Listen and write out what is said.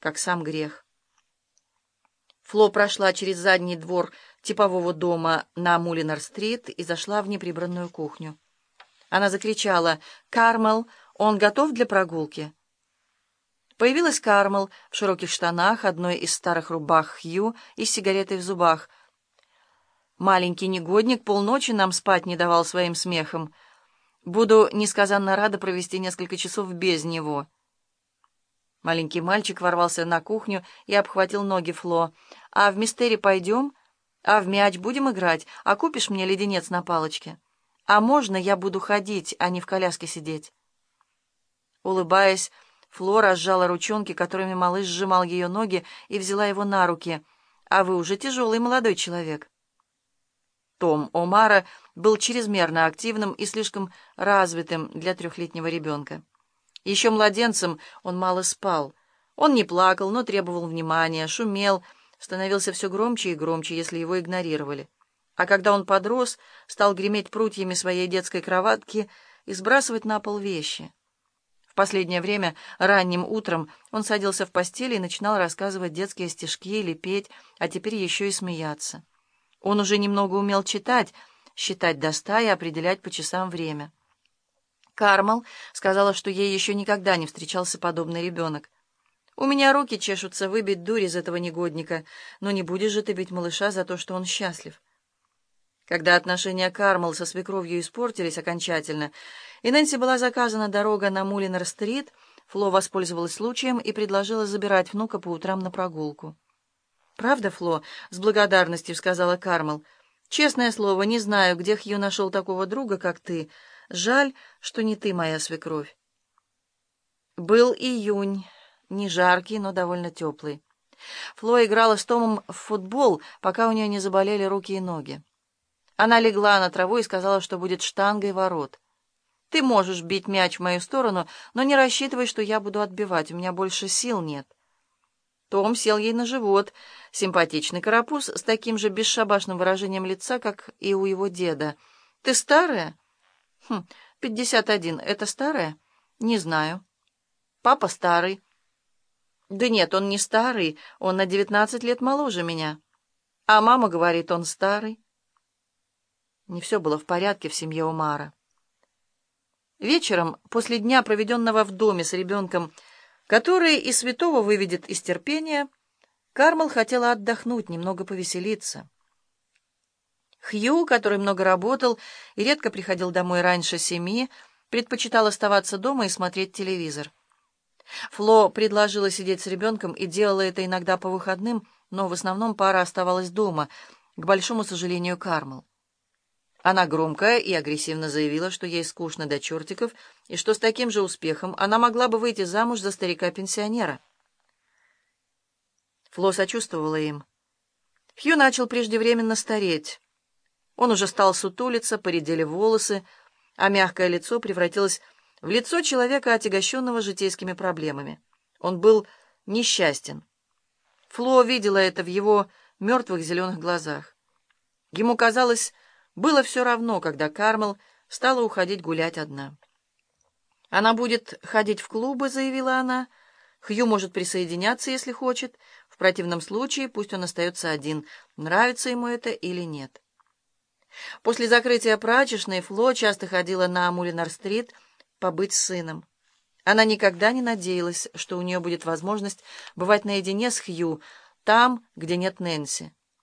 как сам грех. Фло прошла через задний двор типового дома на Мулинар-стрит и зашла в неприбранную кухню. Она закричала «Кармел, он готов для прогулки?» Появилась Кармел в широких штанах, одной из старых рубах Хью и сигаретой в зубах. Маленький негодник полночи нам спать не давал своим смехом. Буду несказанно рада провести несколько часов без него. Маленький мальчик ворвался на кухню и обхватил ноги Фло. «А в мистере пойдем? А в мяч будем играть? А купишь мне леденец на палочке? А можно я буду ходить, а не в коляске сидеть?» Улыбаясь, Флора сжала ручонки, которыми малыш сжимал ее ноги, и взяла его на руки. «А вы уже тяжелый молодой человек». Том Омара был чрезмерно активным и слишком развитым для трехлетнего ребенка. Еще младенцем он мало спал. Он не плакал, но требовал внимания, шумел, становился все громче и громче, если его игнорировали. А когда он подрос, стал греметь прутьями своей детской кроватки и сбрасывать на пол вещи. В последнее время ранним утром он садился в постели и начинал рассказывать детские стишки или петь, а теперь еще и смеяться. Он уже немного умел читать, считать до ста и определять по часам время. Кармал сказала, что ей еще никогда не встречался подобный ребенок. «У меня руки чешутся выбить дурь из этого негодника, но не будешь же ты бить малыша за то, что он счастлив». Когда отношения Кармал со свекровью испортились окончательно, и Нэнси была заказана дорога на Мулинер-стрит, Фло воспользовалась случаем и предложила забирать внука по утрам на прогулку. «Правда, Фло?» — с благодарностью сказала Кармал. «Честное слово, не знаю, где Хью нашел такого друга, как ты. Жаль, что не ты моя свекровь». Был июнь, не жаркий, но довольно теплый. Фло играла с Томом в футбол, пока у нее не заболели руки и ноги. Она легла на траву и сказала, что будет штангой ворот. «Ты можешь бить мяч в мою сторону, но не рассчитывай, что я буду отбивать, у меня больше сил нет». Том сел ей на живот, симпатичный карапуз с таким же бесшабашным выражением лица, как и у его деда. «Ты старая?» «Хм, пятьдесят один. Это старая?» «Не знаю». «Папа старый». «Да нет, он не старый, он на девятнадцать лет моложе меня». «А мама говорит, он старый». Не все было в порядке в семье Умара. Вечером, после дня, проведенного в доме с ребенком, который и святого выведет из терпения, Кармел хотела отдохнуть, немного повеселиться. Хью, который много работал и редко приходил домой раньше семи, предпочитал оставаться дома и смотреть телевизор. Фло предложила сидеть с ребенком и делала это иногда по выходным, но в основном пара оставалась дома, к большому сожалению Кармел. Она громко и агрессивно заявила, что ей скучно до чертиков, и что с таким же успехом она могла бы выйти замуж за старика-пенсионера. Фло сочувствовала им. Хью начал преждевременно стареть. Он уже стал сутулиться, поредели волосы, а мягкое лицо превратилось в лицо человека, отягощенного житейскими проблемами. Он был несчастен. Фло видела это в его мертвых зеленых глазах. Ему казалось, было все равно, когда Кармел стала уходить гулять одна. «Она будет ходить в клубы», — заявила она. «Хью может присоединяться, если хочет. В противном случае пусть он остается один, нравится ему это или нет». После закрытия прачечной Фло часто ходила на Мулинар-стрит побыть с сыном. Она никогда не надеялась, что у нее будет возможность бывать наедине с Хью, там, где нет Нэнси.